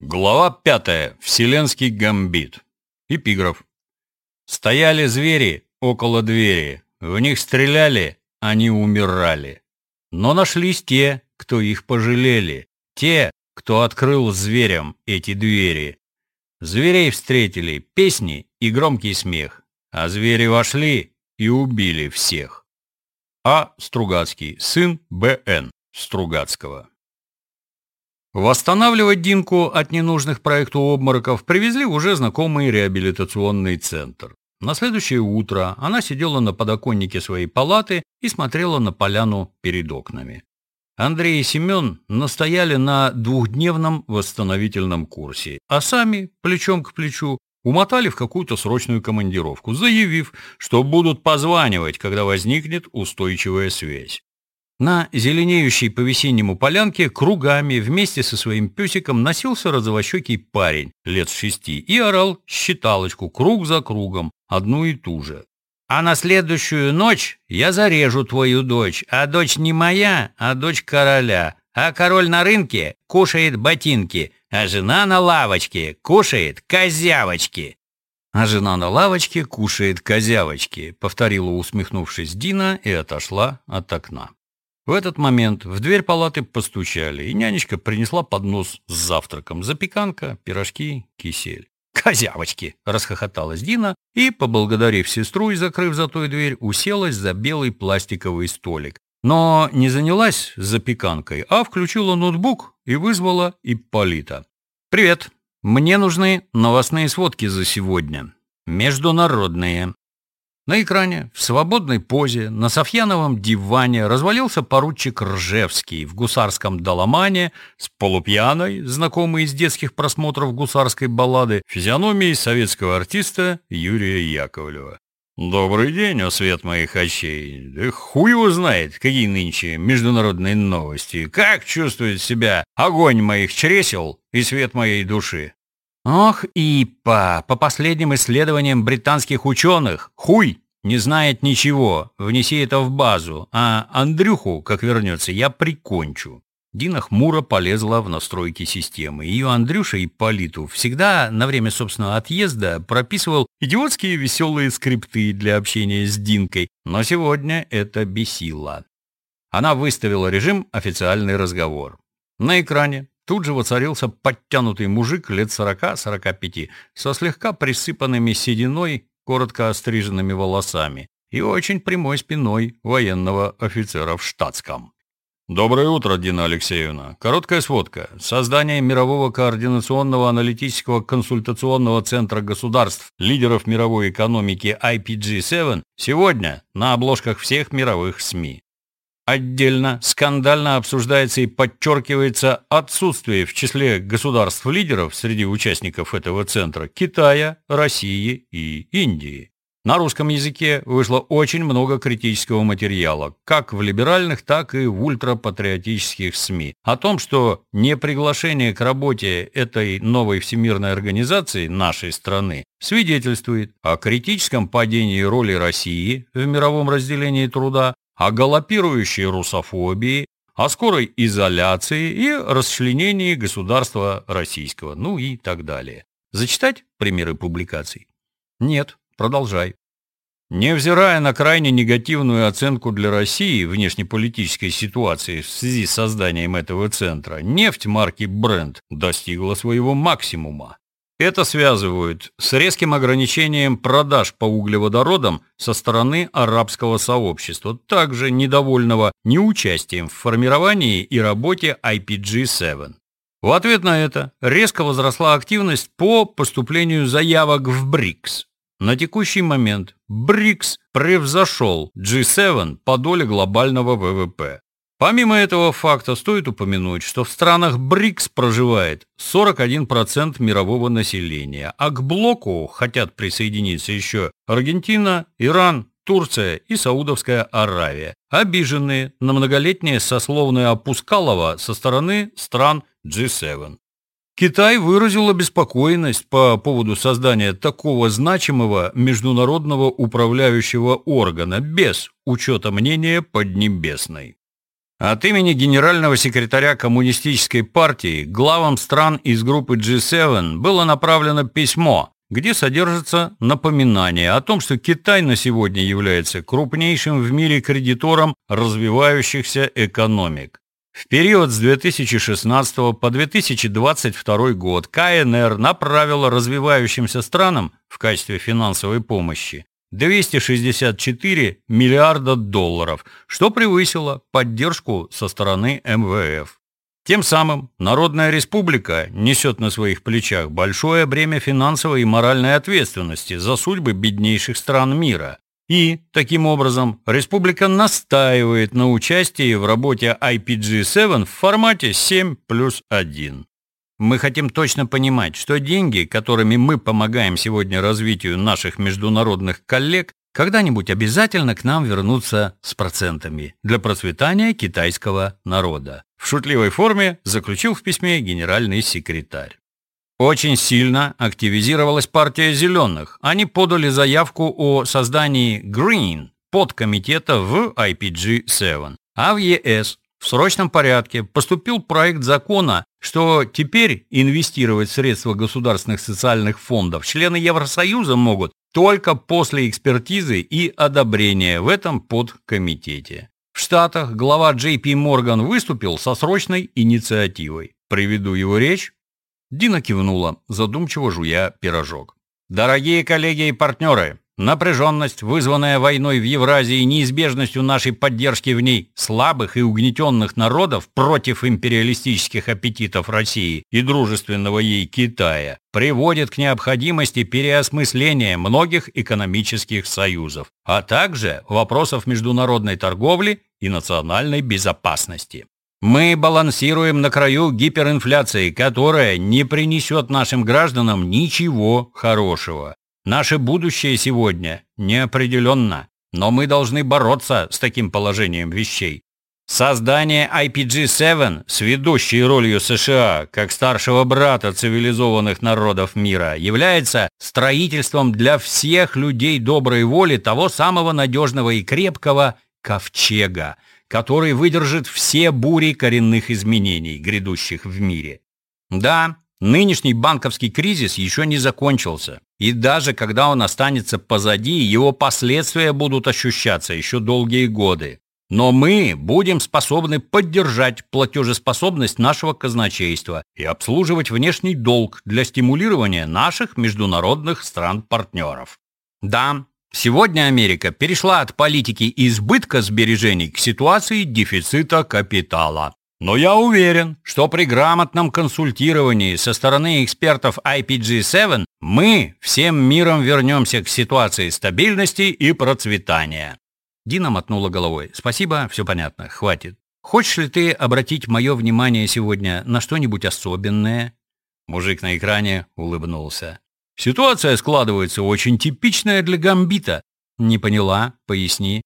Глава пятая. Вселенский гамбит. Эпиграф. Стояли звери около двери, в них стреляли, они умирали. Но нашлись те, кто их пожалели, те, кто открыл зверям эти двери. Зверей встретили песни и громкий смех, а звери вошли и убили всех. А. Стругацкий, сын Б.Н. Стругацкого. Восстанавливать Динку от ненужных проекту обмороков привезли в уже знакомый реабилитационный центр. На следующее утро она сидела на подоконнике своей палаты и смотрела на поляну перед окнами. Андрей и Семен настояли на двухдневном восстановительном курсе, а сами, плечом к плечу, умотали в какую-то срочную командировку, заявив, что будут позванивать, когда возникнет устойчивая связь. На зеленеющей по весеннему полянке кругами вместе со своим песиком носился розовощекий парень лет шести и орал считалочку круг за кругом, одну и ту же. «А на следующую ночь я зарежу твою дочь, а дочь не моя, а дочь короля, а король на рынке кушает ботинки, а жена на лавочке кушает козявочки». «А жена на лавочке кушает козявочки», — повторила усмехнувшись Дина и отошла от окна. В этот момент в дверь палаты постучали, и нянечка принесла поднос с завтраком. Запеканка, пирожки, кисель. «Козявочки!» — расхохоталась Дина и, поблагодарив сестру и закрыв за той дверь, уселась за белый пластиковый столик. Но не занялась запеканкой, а включила ноутбук и вызвала Ипполита. «Привет. Мне нужны новостные сводки за сегодня. Международные. На экране, в свободной позе, на Софьяновом диване развалился поручик Ржевский в гусарском доломане с полупьяной, знакомой из детских просмотров гусарской баллады, физиономией советского артиста Юрия Яковлева. «Добрый день, о свет моих очей! Да хуй его знает, какие нынче международные новости! Как чувствует себя огонь моих чресел и свет моей души!» Ох, ИПА, по последним исследованиям британских ученых, хуй не знает ничего, внеси это в базу, а Андрюху, как вернется, я прикончу. Дина хмуро полезла в настройки системы. Ее Андрюша и Политу всегда на время собственного отъезда прописывал идиотские веселые скрипты для общения с Динкой, но сегодня это бесило. Она выставила режим «Официальный разговор». На экране Тут же воцарился подтянутый мужик лет сорока-сорока пяти, со слегка присыпанными сединой, коротко остриженными волосами и очень прямой спиной военного офицера в штатском. Доброе утро, Дина Алексеевна. Короткая сводка. Создание Мирового координационного аналитического консультационного центра государств, лидеров мировой экономики IPG-7 сегодня на обложках всех мировых СМИ. Отдельно скандально обсуждается и подчеркивается отсутствие в числе государств-лидеров среди участников этого центра Китая, России и Индии. На русском языке вышло очень много критического материала, как в либеральных, так и в ультрапатриотических СМИ, о том, что неприглашение к работе этой новой всемирной организации нашей страны свидетельствует о критическом падении роли России в мировом разделении труда, о галопирующей русофобии, о скорой изоляции и расчленении государства российского, ну и так далее. Зачитать примеры публикаций? Нет, продолжай. Невзирая на крайне негативную оценку для России внешнеполитической ситуации в связи с созданием этого центра, нефть марки Brent достигла своего максимума. Это связывают с резким ограничением продаж по углеводородам со стороны арабского сообщества, также недовольного неучастием в формировании и работе IPG-7. В ответ на это резко возросла активность по поступлению заявок в БРИКС. На текущий момент БРИКС превзошел G7 по доле глобального ВВП. Помимо этого факта стоит упомянуть, что в странах БРИКС проживает 41% мирового населения, а к блоку хотят присоединиться еще Аргентина, Иран, Турция и Саудовская Аравия, обиженные на многолетнее сословное опускалово со стороны стран G7. Китай выразил обеспокоенность по поводу создания такого значимого международного управляющего органа без учета мнения Поднебесной. От имени генерального секретаря Коммунистической партии главам стран из группы G7 было направлено письмо, где содержится напоминание о том, что Китай на сегодня является крупнейшим в мире кредитором развивающихся экономик. В период с 2016 по 2022 год КНР направила развивающимся странам в качестве финансовой помощи 264 миллиарда долларов, что превысило поддержку со стороны МВФ. Тем самым Народная Республика несет на своих плечах большое бремя финансовой и моральной ответственности за судьбы беднейших стран мира. И, таким образом, Республика настаивает на участии в работе IPG-7 в формате 7 плюс 1. Мы хотим точно понимать, что деньги, которыми мы помогаем сегодня развитию наших международных коллег, когда-нибудь обязательно к нам вернутся с процентами для процветания китайского народа. В шутливой форме заключил в письме генеральный секретарь. Очень сильно активизировалась партия «Зеленых». Они подали заявку о создании Green подкомитета в IPG-7. А в ЕС в срочном порядке поступил проект закона, что теперь инвестировать средства государственных социальных фондов члены Евросоюза могут только после экспертизы и одобрения в этом подкомитете. В Штатах глава JP Morgan выступил со срочной инициативой. Приведу его речь. Дина кивнула, задумчиво жуя пирожок. Дорогие коллеги и партнеры, Напряженность, вызванная войной в Евразии неизбежностью нашей поддержки в ней слабых и угнетенных народов против империалистических аппетитов России и дружественного ей Китая, приводит к необходимости переосмысления многих экономических союзов, а также вопросов международной торговли и национальной безопасности. Мы балансируем на краю гиперинфляции, которая не принесет нашим гражданам ничего хорошего. Наше будущее сегодня неопределенно, но мы должны бороться с таким положением вещей. Создание IPG-7 с ведущей ролью США, как старшего брата цивилизованных народов мира, является строительством для всех людей доброй воли того самого надежного и крепкого ковчега, который выдержит все бури коренных изменений, грядущих в мире. Да, Нынешний банковский кризис еще не закончился, и даже когда он останется позади, его последствия будут ощущаться еще долгие годы. Но мы будем способны поддержать платежеспособность нашего казначейства и обслуживать внешний долг для стимулирования наших международных стран-партнеров. Да, сегодня Америка перешла от политики избытка сбережений к ситуации дефицита капитала. Но я уверен, что при грамотном консультировании со стороны экспертов IPG-7 мы всем миром вернемся к ситуации стабильности и процветания. Дина мотнула головой. Спасибо, все понятно, хватит. Хочешь ли ты обратить мое внимание сегодня на что-нибудь особенное? Мужик на экране улыбнулся. Ситуация складывается очень типичная для гамбита. Не поняла, поясни.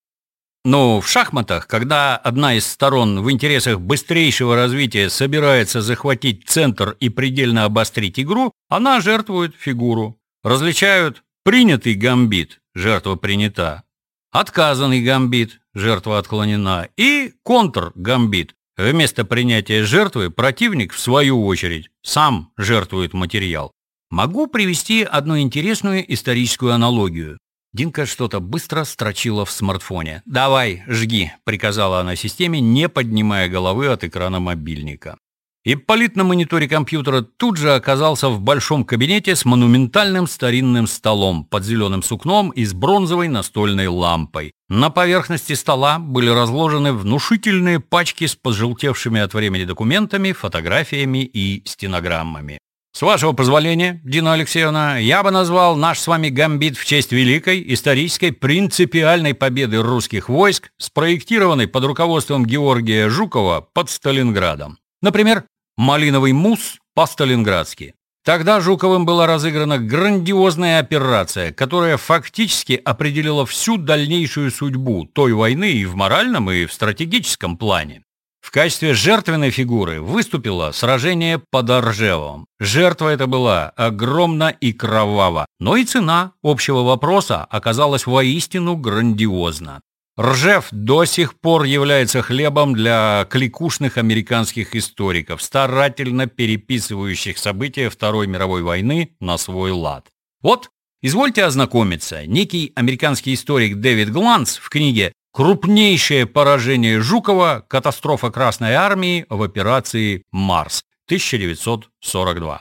Но в шахматах, когда одна из сторон в интересах быстрейшего развития собирается захватить центр и предельно обострить игру, она жертвует фигуру. Различают принятый гамбит, жертва принята, отказанный гамбит, жертва отклонена, и контр-гамбит. Вместо принятия жертвы противник, в свою очередь, сам жертвует материал. Могу привести одну интересную историческую аналогию. Динка что-то быстро строчила в смартфоне. «Давай, жги», — приказала она системе, не поднимая головы от экрана мобильника. Ипполит на мониторе компьютера тут же оказался в большом кабинете с монументальным старинным столом под зеленым сукном и с бронзовой настольной лампой. На поверхности стола были разложены внушительные пачки с пожелтевшими от времени документами, фотографиями и стенограммами. С вашего позволения, Дина Алексеевна, я бы назвал наш с вами гамбит в честь великой исторической принципиальной победы русских войск, спроектированной под руководством Георгия Жукова под Сталинградом. Например, «Малиновый мусс» по-сталинградски. Тогда Жуковым была разыграна грандиозная операция, которая фактически определила всю дальнейшую судьбу той войны и в моральном, и в стратегическом плане. В качестве жертвенной фигуры выступило сражение под Оржевом. Жертва эта была огромна и кровава, но и цена общего вопроса оказалась воистину грандиозна. Ржев до сих пор является хлебом для кликушных американских историков, старательно переписывающих события Второй мировой войны на свой лад. Вот, извольте ознакомиться, некий американский историк Дэвид Гланс в книге «Крупнейшее поражение Жукова. Катастрофа Красной Армии в операции «Марс» 1942».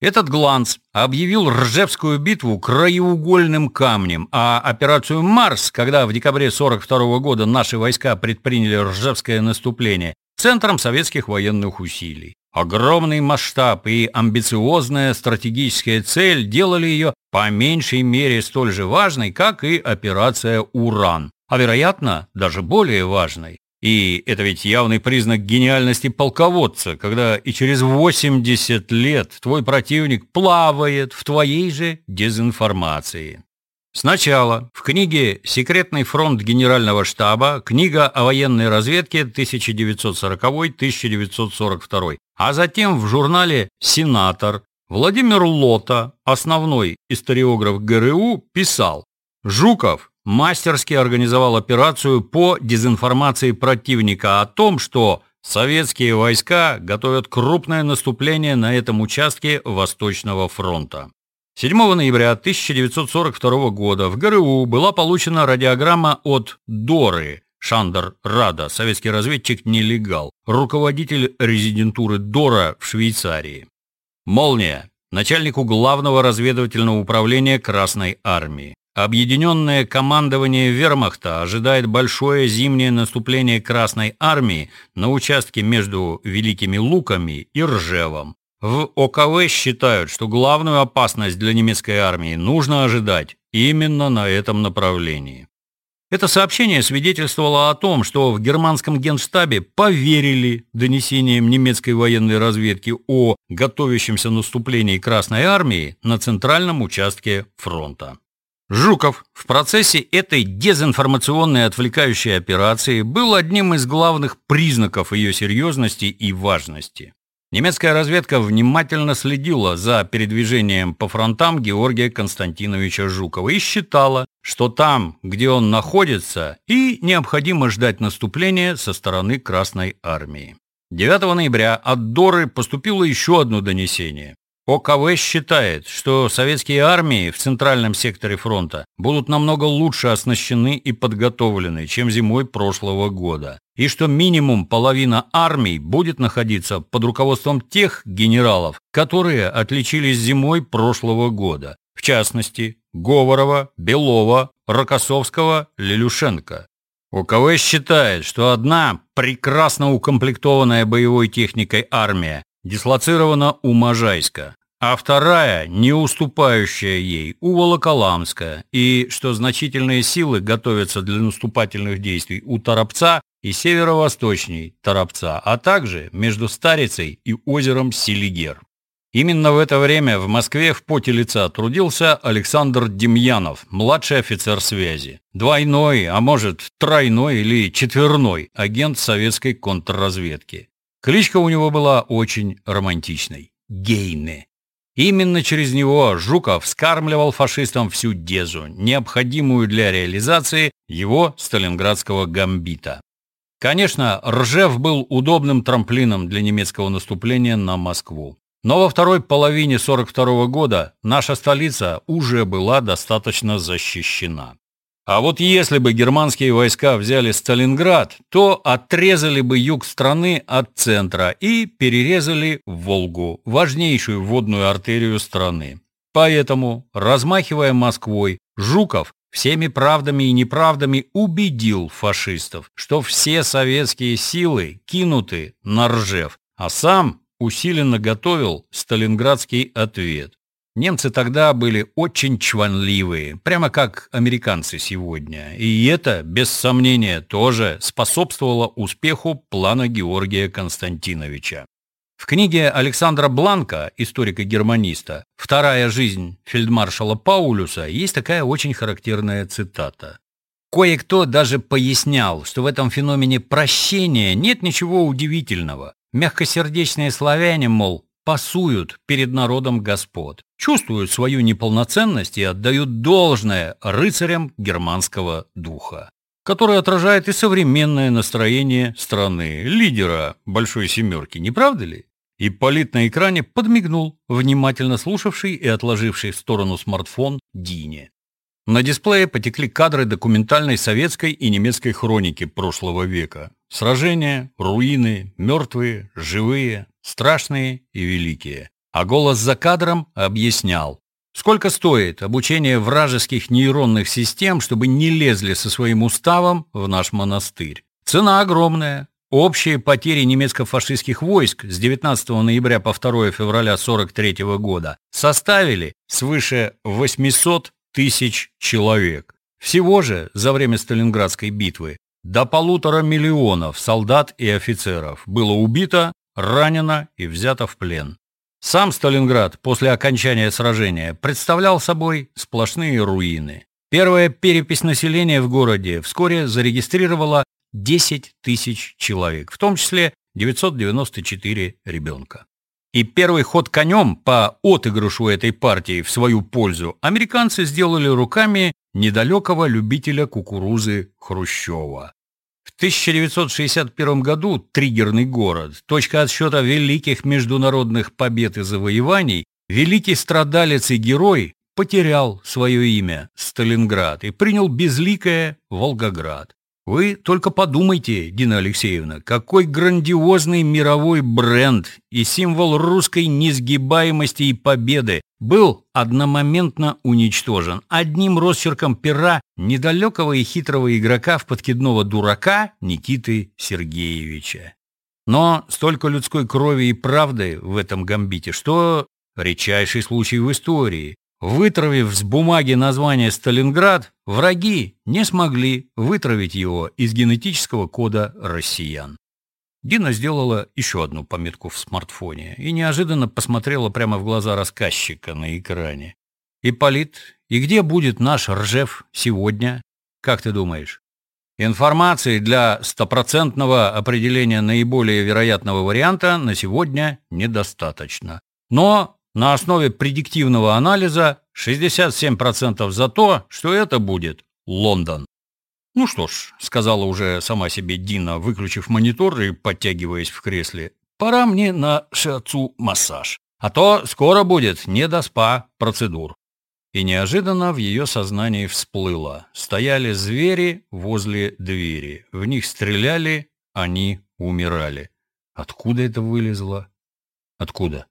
Этот Гланц объявил Ржевскую битву краеугольным камнем, а операцию «Марс», когда в декабре 1942 года наши войска предприняли Ржевское наступление, центром советских военных усилий. Огромный масштаб и амбициозная стратегическая цель делали ее по меньшей мере столь же важной, как и операция «Уран», а вероятно, даже более важной. И это ведь явный признак гениальности полководца, когда и через 80 лет твой противник плавает в твоей же дезинформации. Сначала в книге «Секретный фронт Генерального штаба», книга о военной разведке 1940-1942, а затем в журнале «Сенатор» Владимир Лота, основной историограф ГРУ, писал «Жуков мастерски организовал операцию по дезинформации противника о том, что советские войска готовят крупное наступление на этом участке Восточного фронта. 7 ноября 1942 года в ГРУ была получена радиограмма от Доры, Шандер Рада, советский разведчик-нелегал, руководитель резидентуры Дора в Швейцарии. Молния, начальнику главного разведывательного управления Красной Армии. Объединенное командование вермахта ожидает большое зимнее наступление Красной Армии на участке между Великими Луками и Ржевом. В ОКВ считают, что главную опасность для немецкой армии нужно ожидать именно на этом направлении. Это сообщение свидетельствовало о том, что в германском генштабе поверили донесениям немецкой военной разведки о готовящемся наступлении Красной армии на центральном участке фронта. Жуков в процессе этой дезинформационной отвлекающей операции был одним из главных признаков ее серьезности и важности. Немецкая разведка внимательно следила за передвижением по фронтам Георгия Константиновича Жукова и считала, что там, где он находится, и необходимо ждать наступления со стороны Красной Армии. 9 ноября от Доры поступило еще одно донесение. ОКВ считает, что советские армии в центральном секторе фронта будут намного лучше оснащены и подготовлены, чем зимой прошлого года, и что минимум половина армий будет находиться под руководством тех генералов, которые отличились зимой прошлого года, в частности, Говорова, Белова, Рокоссовского, Лелюшенко. ОКВ считает, что одна прекрасно укомплектованная боевой техникой армия дислоцирована у Можайска, а вторая, не уступающая ей, у Волоколамска, и что значительные силы готовятся для наступательных действий у Торопца и северо-восточней Торопца, а также между Старицей и озером Селигер. Именно в это время в Москве в поте лица трудился Александр Демьянов, младший офицер связи. Двойной, а может тройной или четверной агент советской контрразведки. Кличка у него была очень романтичной – Гейне. Именно через него Жуков скармливал фашистам всю дезу, необходимую для реализации его сталинградского гамбита. Конечно, Ржев был удобным трамплином для немецкого наступления на Москву. Но во второй половине 42 года наша столица уже была достаточно защищена. А вот если бы германские войска взяли Сталинград, то отрезали бы юг страны от центра и перерезали Волгу, важнейшую водную артерию страны. Поэтому, размахивая Москвой, Жуков всеми правдами и неправдами убедил фашистов, что все советские силы кинуты на Ржев, а сам усиленно готовил сталинградский ответ. Немцы тогда были очень чванливые, прямо как американцы сегодня. И это, без сомнения, тоже способствовало успеху плана Георгия Константиновича. В книге Александра Бланка, историка-германиста, «Вторая жизнь фельдмаршала Паулюса» есть такая очень характерная цитата. Кое-кто даже пояснял, что в этом феномене прощения нет ничего удивительного. Мягкосердечные славяне, мол, пасуют перед народом господ, чувствуют свою неполноценность и отдают должное рыцарям германского духа. который отражает и современное настроение страны, лидера «Большой семерки», не правда ли? Ипполит на экране подмигнул, внимательно слушавший и отложивший в сторону смартфон Дине. На дисплее потекли кадры документальной советской и немецкой хроники прошлого века. Сражения, руины, мертвые, живые, страшные и великие. А голос за кадром объяснял, сколько стоит обучение вражеских нейронных систем, чтобы не лезли со своим уставом в наш монастырь. Цена огромная. Общие потери немецко-фашистских войск с 19 ноября по 2 февраля 43 года составили свыше 800 тысяч человек. Всего же за время Сталинградской битвы до полутора миллионов солдат и офицеров было убито, ранено и взято в плен. Сам Сталинград после окончания сражения представлял собой сплошные руины. Первая перепись населения в городе вскоре зарегистрировала 10 тысяч человек, в том числе 994 ребенка. И первый ход конем по отыгрышу этой партии в свою пользу американцы сделали руками недалекого любителя кукурузы Хрущева. В 1961 году триггерный город, точка отсчета великих международных побед и завоеваний, великий страдалец и герой потерял свое имя Сталинград и принял безликое Волгоград. Вы только подумайте, Дина Алексеевна, какой грандиозный мировой бренд и символ русской несгибаемости и победы был одномоментно уничтожен одним росчерком пера недалекого и хитрого игрока в подкидного дурака Никиты Сергеевича. Но столько людской крови и правды в этом гамбите, что редчайший случай в истории. Вытравив с бумаги название «Сталинград», враги не смогли вытравить его из генетического кода россиян. Дина сделала еще одну пометку в смартфоне и неожиданно посмотрела прямо в глаза рассказчика на экране. «Ипполит, и где будет наш Ржев сегодня? Как ты думаешь?» Информации для стопроцентного определения наиболее вероятного варианта на сегодня недостаточно. Но на основе предиктивного анализа 67% за то, что это будет Лондон. «Ну что ж», — сказала уже сама себе Дина, выключив монитор и подтягиваясь в кресле, «пора мне на шиацу массаж, а то скоро будет не до спа процедур». И неожиданно в ее сознании всплыло. Стояли звери возле двери. В них стреляли, они умирали. Откуда это вылезло? Откуда?